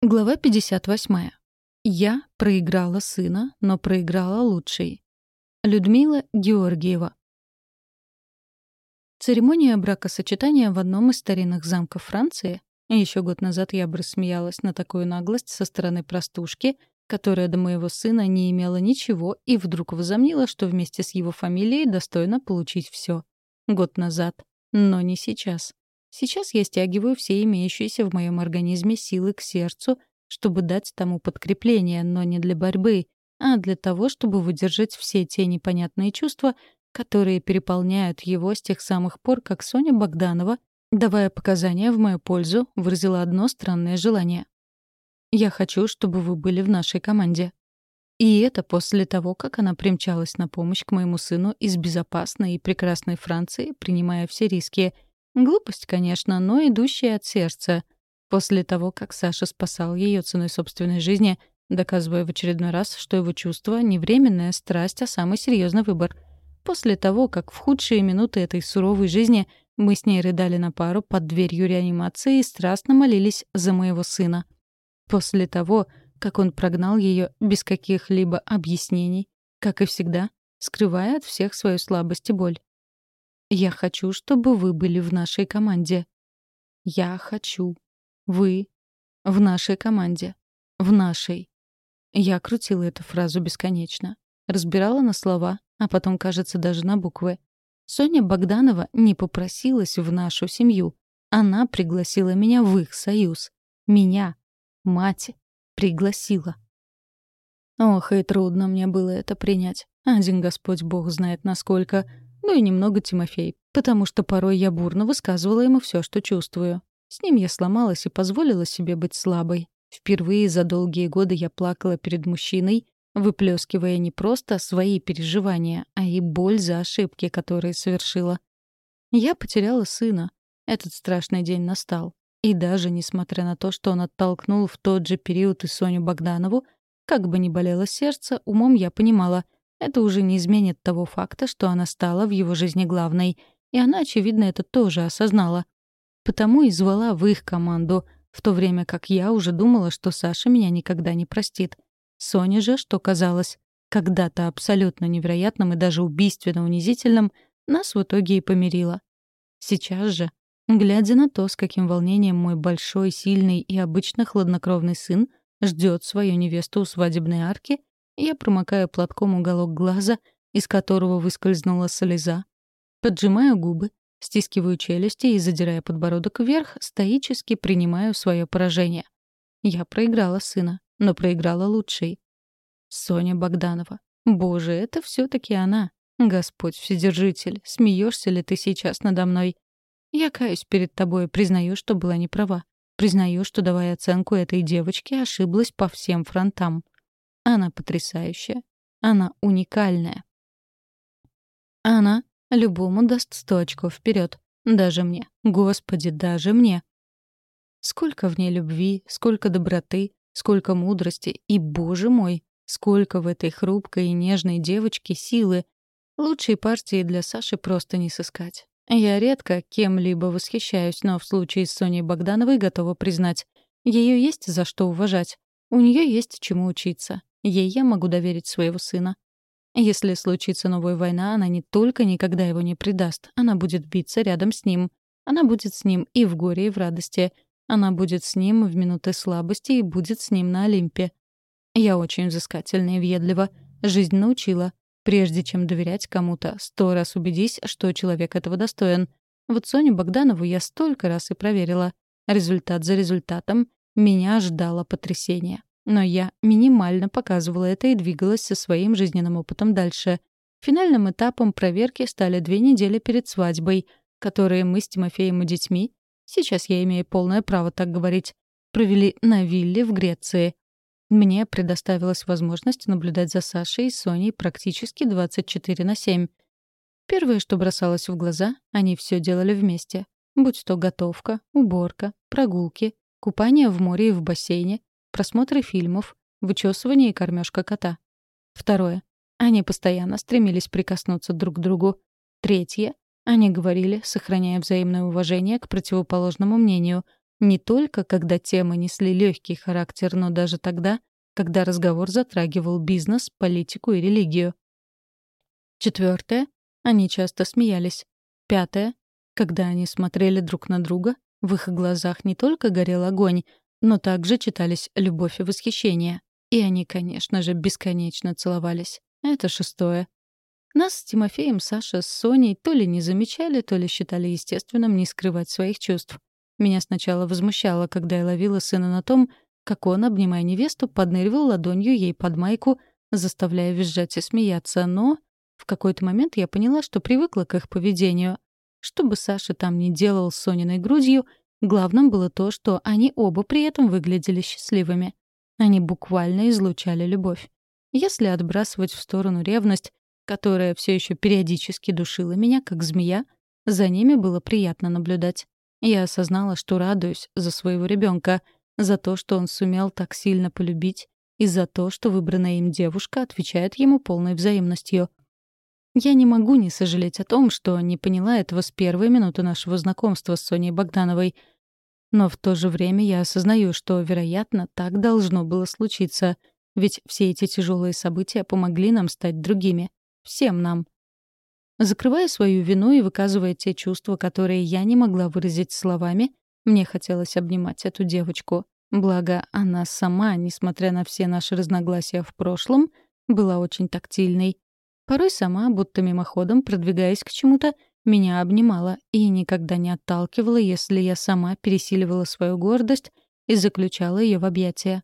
Глава 58. Я проиграла сына, но проиграла лучший. Людмила Георгиева. Церемония бракосочетания в одном из старинных замков Франции. Еще год назад я бы рассмеялась на такую наглость со стороны простушки, которая до моего сына не имела ничего и вдруг возомнила, что вместе с его фамилией достойна получить все. Год назад. Но не сейчас. Сейчас я стягиваю все имеющиеся в моем организме силы к сердцу, чтобы дать тому подкрепление, но не для борьбы, а для того, чтобы выдержать все те непонятные чувства, которые переполняют его с тех самых пор, как Соня Богданова, давая показания в мою пользу, выразила одно странное желание. «Я хочу, чтобы вы были в нашей команде». И это после того, как она примчалась на помощь к моему сыну из безопасной и прекрасной Франции, принимая все риски — Глупость, конечно, но идущая от сердца. После того, как Саша спасал ее ценой собственной жизни, доказывая в очередной раз, что его чувство — не временная страсть, а самый серьезный выбор. После того, как в худшие минуты этой суровой жизни мы с ней рыдали на пару под дверью реанимации и страстно молились за моего сына. После того, как он прогнал ее без каких-либо объяснений, как и всегда, скрывая от всех свою слабость и боль. Я хочу, чтобы вы были в нашей команде. Я хочу. Вы в нашей команде. В нашей. Я крутила эту фразу бесконечно. Разбирала на слова, а потом, кажется, даже на буквы. Соня Богданова не попросилась в нашу семью. Она пригласила меня в их союз. Меня, мать, пригласила. Ох, и трудно мне было это принять. Один Господь Бог знает насколько ну и немного Тимофей, потому что порой я бурно высказывала ему все, что чувствую. С ним я сломалась и позволила себе быть слабой. Впервые за долгие годы я плакала перед мужчиной, выплескивая не просто свои переживания, а и боль за ошибки, которые совершила. Я потеряла сына. Этот страшный день настал. И даже несмотря на то, что он оттолкнул в тот же период и Соню Богданову, как бы ни болело сердце, умом я понимала — это уже не изменит того факта, что она стала в его жизни главной. И она, очевидно, это тоже осознала. Потому и звала в их команду, в то время как я уже думала, что Саша меня никогда не простит. Соня же, что казалось когда-то абсолютно невероятным и даже убийственно унизительным, нас в итоге и помирила. Сейчас же, глядя на то, с каким волнением мой большой, сильный и обычно хладнокровный сын ждет свою невесту у свадебной арки, я промокаю платком уголок глаза, из которого выскользнула слеза. Поджимаю губы, стискиваю челюсти и, задирая подбородок вверх, стоически принимаю свое поражение. Я проиграла сына, но проиграла лучший. Соня Богданова. Боже, это все таки она. Господь Вседержитель, смеешься ли ты сейчас надо мной? Я каюсь перед тобой и признаю, что была неправа. Признаю, что, давая оценку этой девочке, ошиблась по всем фронтам. Она потрясающая. Она уникальная. Она любому даст сто очков вперед. Даже мне. Господи, даже мне. Сколько в ней любви, сколько доброты, сколько мудрости. И, боже мой, сколько в этой хрупкой и нежной девочке силы. Лучшей партии для Саши просто не сыскать. Я редко кем-либо восхищаюсь, но в случае с Соней Богдановой готова признать. Ее есть за что уважать. У нее есть чему учиться. Ей я могу доверить своего сына. Если случится новая война, она не только никогда его не предаст, она будет биться рядом с ним. Она будет с ним и в горе, и в радости. Она будет с ним в минуты слабости и будет с ним на Олимпе. Я очень взыскательна и въедлива. Жизнь научила. Прежде чем доверять кому-то, сто раз убедись, что человек этого достоин. Вот Соню Богданову я столько раз и проверила. Результат за результатом. Меня ждало потрясение. Но я минимально показывала это и двигалась со своим жизненным опытом дальше. Финальным этапом проверки стали две недели перед свадьбой, которые мы с Тимофеем и детьми, сейчас я имею полное право так говорить, провели на вилле в Греции. Мне предоставилась возможность наблюдать за Сашей и Соней практически 24 на 7. Первое, что бросалось в глаза, они все делали вместе. Будь то готовка, уборка, прогулки, купание в море и в бассейне, просмотры фильмов, вычесывание и кормежка кота. Второе. Они постоянно стремились прикоснуться друг к другу. Третье. Они говорили, сохраняя взаимное уважение к противоположному мнению. Не только, когда темы несли легкий характер, но даже тогда, когда разговор затрагивал бизнес, политику и религию. Четвертое. Они часто смеялись. Пятое. Когда они смотрели друг на друга, в их глазах не только горел огонь, но также читались любовь и восхищение. И они, конечно же, бесконечно целовались. Это шестое. Нас с Тимофеем, Саша с Соней то ли не замечали, то ли считали естественным не скрывать своих чувств. Меня сначала возмущало, когда я ловила сына на том, как он, обнимая невесту, подныривал ладонью ей под майку, заставляя визжать и смеяться, но в какой-то момент я поняла, что привыкла к их поведению. Что бы Саша там ни делал с Сониной грудью, главным было то, что они оба при этом выглядели счастливыми. Они буквально излучали любовь. Если отбрасывать в сторону ревность, которая все еще периодически душила меня, как змея, за ними было приятно наблюдать. Я осознала, что радуюсь за своего ребенка, за то, что он сумел так сильно полюбить, и за то, что выбранная им девушка отвечает ему полной взаимностью. Я не могу не сожалеть о том, что не поняла этого с первой минуты нашего знакомства с Соней Богдановой. Но в то же время я осознаю, что, вероятно, так должно было случиться, ведь все эти тяжелые события помогли нам стать другими. Всем нам. Закрывая свою вину и выказывая те чувства, которые я не могла выразить словами, мне хотелось обнимать эту девочку. Благо, она сама, несмотря на все наши разногласия в прошлом, была очень тактильной. Порой сама, будто мимоходом, продвигаясь к чему-то, меня обнимала и никогда не отталкивала, если я сама пересиливала свою гордость и заключала ее в объятия.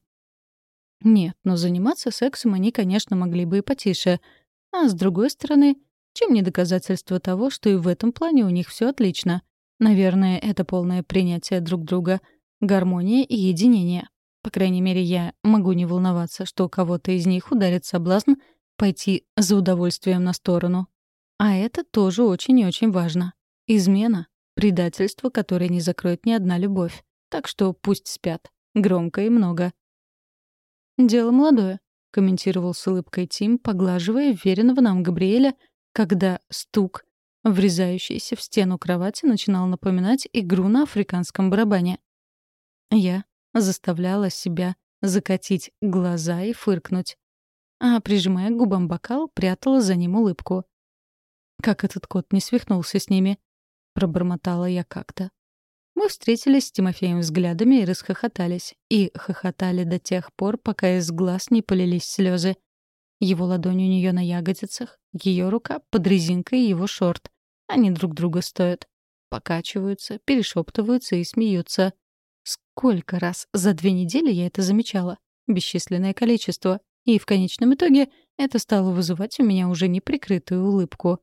Нет, но заниматься сексом они, конечно, могли бы и потише. А с другой стороны, чем не доказательство того, что и в этом плане у них все отлично. Наверное, это полное принятие друг друга, гармония и единение. По крайней мере, я могу не волноваться, что кого-то из них ударит соблазн — пойти за удовольствием на сторону. А это тоже очень и очень важно. Измена — предательство, которое не закроет ни одна любовь. Так что пусть спят. Громко и много. «Дело молодое», — комментировал с улыбкой Тим, поглаживая веренного нам Габриэля, когда стук, врезающийся в стену кровати, начинал напоминать игру на африканском барабане. Я заставляла себя закатить глаза и фыркнуть а, прижимая к губам бокал, прятала за ним улыбку. «Как этот кот не свихнулся с ними?» — пробормотала я как-то. Мы встретились с Тимофеем взглядами и расхохотались. И хохотали до тех пор, пока из глаз не полились слезы. Его ладонь у нее на ягодицах, ее рука под резинкой его шорт. Они друг друга стоят. Покачиваются, перешептываются и смеются. Сколько раз за две недели я это замечала? Бесчисленное количество. И в конечном итоге это стало вызывать у меня уже неприкрытую улыбку.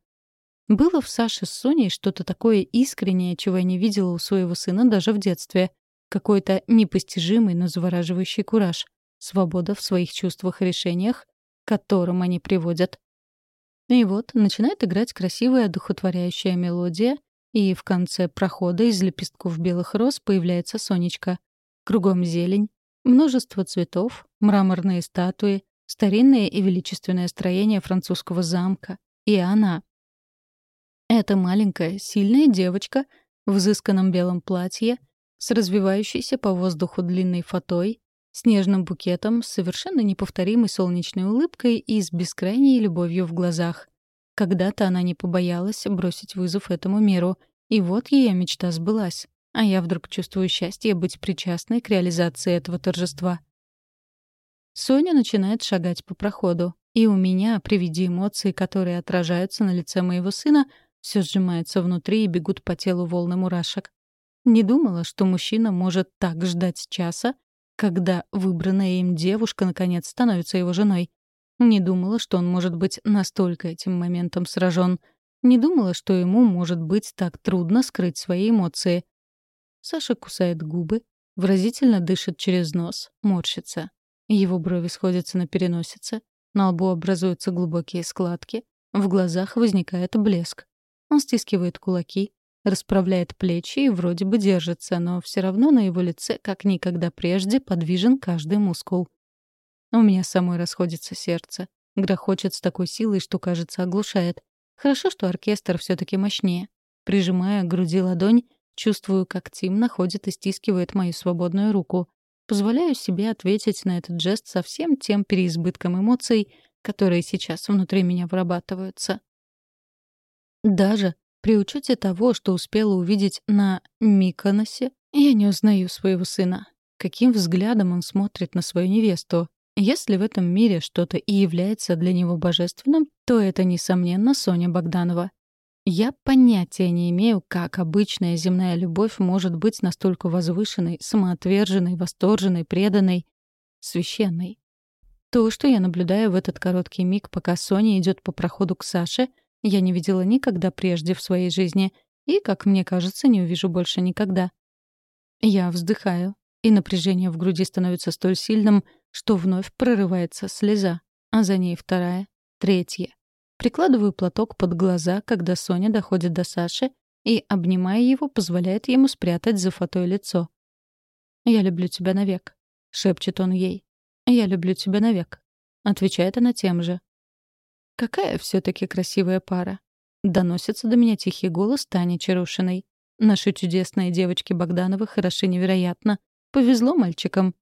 Было в Саше с Соней что-то такое искреннее, чего я не видела у своего сына даже в детстве. Какой-то непостижимый, но завораживающий кураж. Свобода в своих чувствах и решениях, к которым они приводят. И вот начинает играть красивая одухотворяющая мелодия, и в конце прохода из лепестков белых роз появляется Сонечка. Кругом зелень, множество цветов, мраморные статуи, старинное и величественное строение французского замка. И она. Эта маленькая, сильная девочка в изысканном белом платье, с развивающейся по воздуху длинной фатой, с нежным букетом, с совершенно неповторимой солнечной улыбкой и с бескрайней любовью в глазах. Когда-то она не побоялась бросить вызов этому миру, и вот ее мечта сбылась. А я вдруг чувствую счастье быть причастной к реализации этого торжества. Соня начинает шагать по проходу, и у меня, при виде эмоций, которые отражаются на лице моего сына, все сжимается внутри и бегут по телу волны мурашек. Не думала, что мужчина может так ждать часа, когда выбранная им девушка наконец становится его женой. Не думала, что он может быть настолько этим моментом сражен. Не думала, что ему может быть так трудно скрыть свои эмоции. Саша кусает губы, выразительно дышит через нос, морщится. Его брови сходятся на переносице, на лбу образуются глубокие складки, в глазах возникает блеск. Он стискивает кулаки, расправляет плечи и вроде бы держится, но все равно на его лице, как никогда прежде, подвижен каждый мускул. У меня самой расходится сердце. Грохочет с такой силой, что, кажется, оглушает. Хорошо, что оркестр все таки мощнее. Прижимая к груди ладонь, Чувствую, как Тим находит и стискивает мою свободную руку. Позволяю себе ответить на этот жест со всем тем переизбытком эмоций, которые сейчас внутри меня вырабатываются. Даже при учете того, что успела увидеть на Миконосе, я не узнаю своего сына. Каким взглядом он смотрит на свою невесту? Если в этом мире что-то и является для него божественным, то это, несомненно, Соня Богданова. Я понятия не имею, как обычная земная любовь может быть настолько возвышенной, самоотверженной, восторженной, преданной, священной. То, что я наблюдаю в этот короткий миг, пока Соня идет по проходу к Саше, я не видела никогда прежде в своей жизни и, как мне кажется, не увижу больше никогда. Я вздыхаю, и напряжение в груди становится столь сильным, что вновь прорывается слеза, а за ней вторая, третья. Прикладываю платок под глаза, когда Соня доходит до Саши и, обнимая его, позволяет ему спрятать за фатой лицо. «Я люблю тебя навек», — шепчет он ей. «Я люблю тебя навек», — отвечает она тем же. «Какая все таки красивая пара», — доносится до меня тихий голос Тани Чарушиной. Наши чудесные девочки Богдановы хороши невероятно. Повезло мальчикам.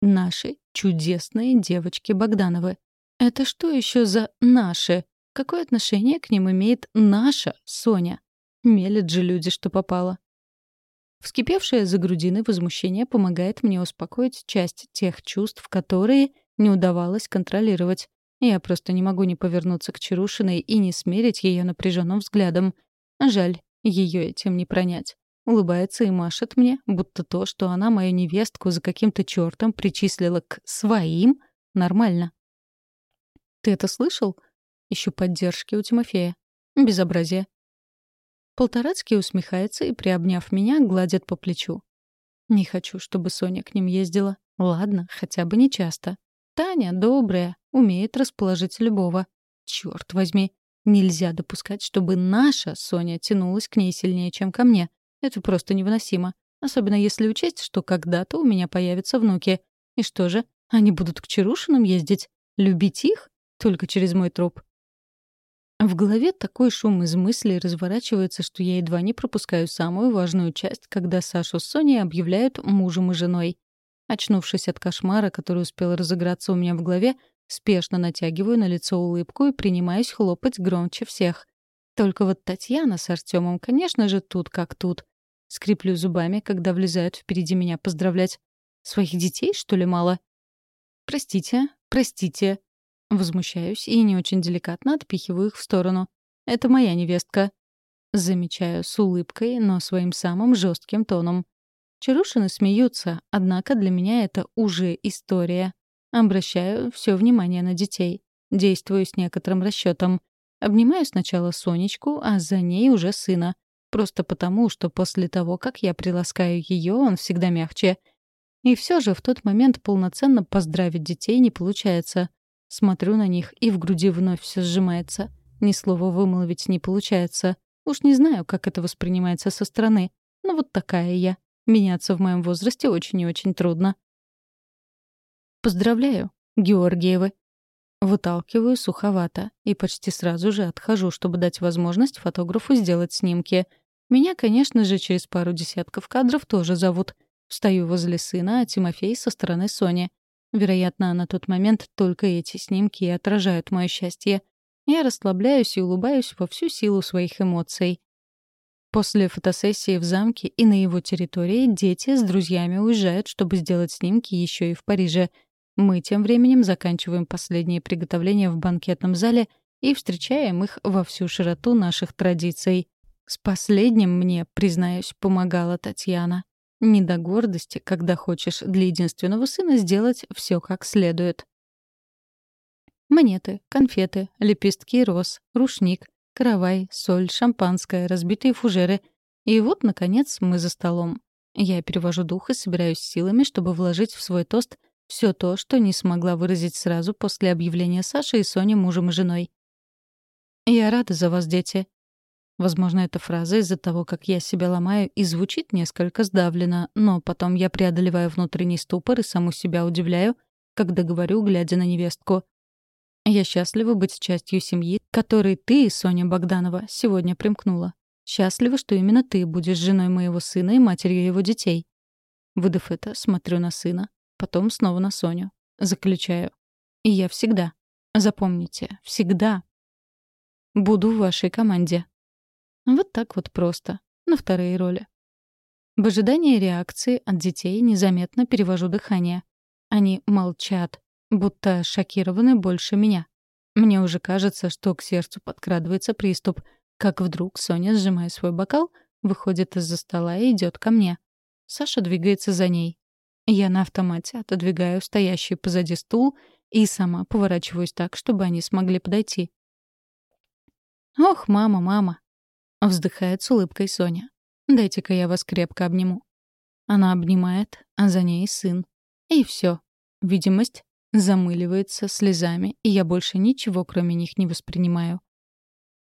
Наши чудесные девочки Богдановы. Это что еще за «наши»? Какое отношение к ним имеет наша Соня? Мелят же люди, что попало. Вскипевшее за грудиной возмущение помогает мне успокоить часть тех чувств, которые не удавалось контролировать. Я просто не могу не повернуться к Чарушиной и не смерить ее напряженным взглядом. Жаль, ее этим не пронять. Улыбается и машет мне, будто то, что она мою невестку за каким-то чертом причислила к «своим», нормально. «Ты это слышал?» Ищу поддержки у Тимофея. Безобразие. Полторацкий усмехается и, приобняв меня, гладит по плечу. Не хочу, чтобы Соня к ним ездила. Ладно, хотя бы не часто. Таня добрая, умеет расположить любого. Черт возьми, Нельзя допускать, чтобы наша Соня тянулась к ней сильнее, чем ко мне. Это просто невыносимо. Особенно если учесть, что когда-то у меня появятся внуки. И что же, они будут к Чарушинам ездить? Любить их? Только через мой труп. В голове такой шум из мыслей разворачивается, что я едва не пропускаю самую важную часть, когда Сашу с Соней объявляют мужем и женой. Очнувшись от кошмара, который успел разыграться у меня в голове, Спешно натягиваю на лицо улыбку и принимаюсь хлопать громче всех. Только вот Татьяна с Артемом, конечно же, тут как тут. Скриплю зубами, когда влезают впереди меня поздравлять. Своих детей, что ли, мало? Простите, простите. Возмущаюсь и не очень деликатно отпихиваю их в сторону. Это моя невестка. Замечаю с улыбкой, но своим самым жестким тоном. Чарушины смеются, однако для меня это уже история. Обращаю все внимание на детей. Действую с некоторым расчетом. Обнимаю сначала Сонечку, а за ней уже сына. Просто потому, что после того, как я приласкаю ее, он всегда мягче. И все же в тот момент полноценно поздравить детей не получается. Смотрю на них, и в груди вновь все сжимается. Ни слова вымолвить не получается. Уж не знаю, как это воспринимается со стороны. Но вот такая я. Меняться в моем возрасте очень и очень трудно. «Поздравляю, Георгиевы!» Выталкиваю суховато и почти сразу же отхожу, чтобы дать возможность фотографу сделать снимки. Меня, конечно же, через пару десятков кадров тоже зовут. Встаю возле сына, а Тимофей со стороны Сони. Вероятно, на тот момент только эти снимки и отражают мое счастье. Я расслабляюсь и улыбаюсь во всю силу своих эмоций. После фотосессии в замке и на его территории дети с друзьями уезжают, чтобы сделать снимки еще и в Париже — мы тем временем заканчиваем последние приготовления в банкетном зале и встречаем их во всю широту наших традиций. С последним мне, признаюсь, помогала Татьяна. Не до гордости, когда хочешь для единственного сына сделать все как следует. Монеты, конфеты, лепестки роз, рушник, каравай, соль, шампанское, разбитые фужеры. И вот, наконец, мы за столом. Я перевожу дух и собираюсь силами, чтобы вложить в свой тост — все то, что не смогла выразить сразу после объявления Саши и Сони мужем и женой. «Я рада за вас, дети». Возможно, эта фраза из-за того, как я себя ломаю, и звучит несколько сдавленно, но потом я преодолеваю внутренний ступор и саму себя удивляю, когда говорю, глядя на невестку. «Я счастлива быть частью семьи, которой ты, Соня Богданова, сегодня примкнула. Счастлива, что именно ты будешь женой моего сына и матерью его детей. Выдав это, смотрю на сына, потом снова на Соню. Заключаю. И я всегда, запомните, всегда буду в вашей команде. Вот так вот просто, на вторые роли. В ожидании реакции от детей незаметно перевожу дыхание. Они молчат, будто шокированы больше меня. Мне уже кажется, что к сердцу подкрадывается приступ, как вдруг Соня, сжимая свой бокал, выходит из-за стола и идет ко мне. Саша двигается за ней. Я на автомате отодвигаю стоящий позади стул и сама поворачиваюсь так, чтобы они смогли подойти. «Ох, мама, мама!» — вздыхает с улыбкой Соня. «Дайте-ка я вас крепко обниму». Она обнимает, а за ней сын. И все. Видимость замыливается слезами, и я больше ничего, кроме них, не воспринимаю.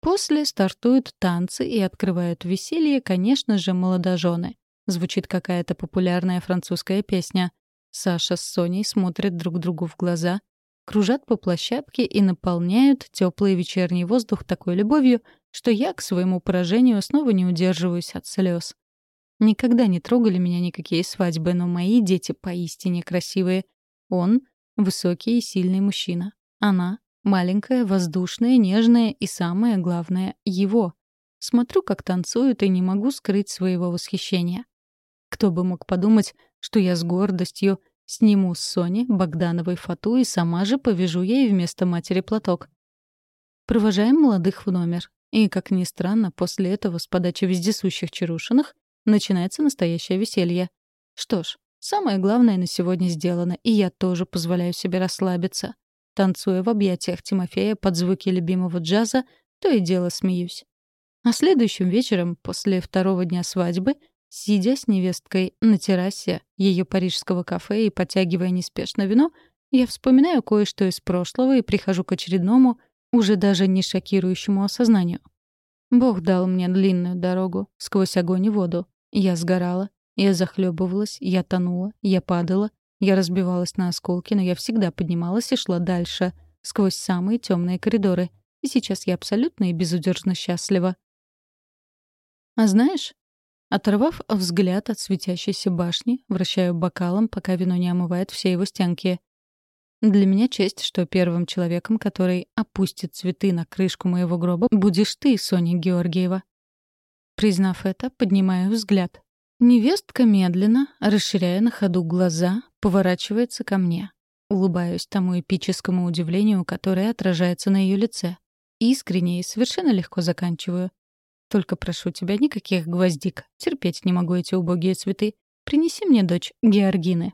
После стартуют танцы и открывают веселье, конечно же, молодожены. Звучит какая-то популярная французская песня. Саша с Соней смотрят друг другу в глаза, кружат по площадке и наполняют теплый вечерний воздух такой любовью, что я к своему поражению снова не удерживаюсь от слез. Никогда не трогали меня никакие свадьбы, но мои дети поистине красивые. Он — высокий и сильный мужчина. Она — маленькая, воздушная, нежная и, самое главное, его. Смотрю, как танцуют, и не могу скрыть своего восхищения. Кто бы мог подумать, что я с гордостью сниму с Сони Богдановой фату и сама же повяжу ей вместо матери платок. Провожаем молодых в номер. И, как ни странно, после этого с подачи вездесущих чарушиных начинается настоящее веселье. Что ж, самое главное на сегодня сделано, и я тоже позволяю себе расслабиться. Танцуя в объятиях Тимофея под звуки любимого джаза, то и дело смеюсь. А следующим вечером, после второго дня свадьбы, Сидя с невесткой на террасе ее парижского кафе и подтягивая неспешно вино, я вспоминаю кое-что из прошлого и прихожу к очередному, уже даже не шокирующему осознанию. Бог дал мне длинную дорогу, сквозь огонь и воду. Я сгорала, я захлебывалась, я тонула, я падала, я разбивалась на осколки, но я всегда поднималась и шла дальше, сквозь самые темные коридоры. И сейчас я абсолютно и безудержно счастлива. А знаешь, Оторвав взгляд от светящейся башни, вращаю бокалом, пока вино не омывает все его стенки. Для меня честь, что первым человеком, который опустит цветы на крышку моего гроба, будешь ты, Соня Георгиева. Признав это, поднимаю взгляд. Невестка медленно, расширяя на ходу глаза, поворачивается ко мне. Улыбаюсь тому эпическому удивлению, которое отражается на ее лице. Искренне и совершенно легко заканчиваю. Только прошу тебя, никаких гвоздик. Терпеть не могу эти убогие цветы. Принеси мне дочь Георгины.